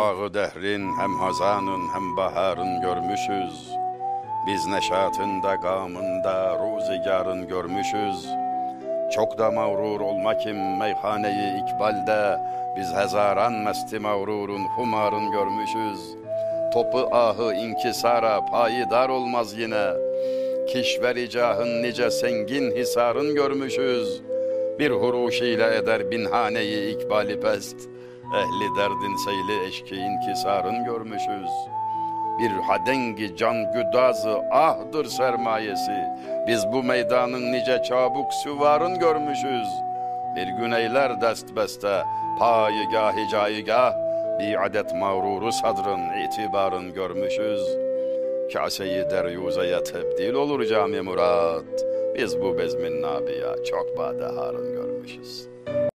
Bağı dehrin hem hazanın hem baharın görmüşüz. Biz neşatında gamında ruzigarın görmüşüz. Çok da mağrur olma kim meyhaneyi ikbalde. Biz hezaran mesti mağrurun humarın görmüşüz. Topu ahı inkisara payidar olmaz yine. Kişveri cahın nice sengin hisarın görmüşüz. Bir huruş ile eder binhaneyi ikbali pest Ehli derdin seyli eşki inkisarın görmüşüz bir hadengi can güdazı ahdır sermayesi. Biz bu meydanın nice çabuk süvarın görmüşüz. Bir gün eyler dest beste, payigah caigah, bir adet mağruru sadrın itibarın görmüşüz. Kaseyi deryuzeye tebdil olur cami murat. Biz bu bezmin nabiya çok badeharın görmüşüz.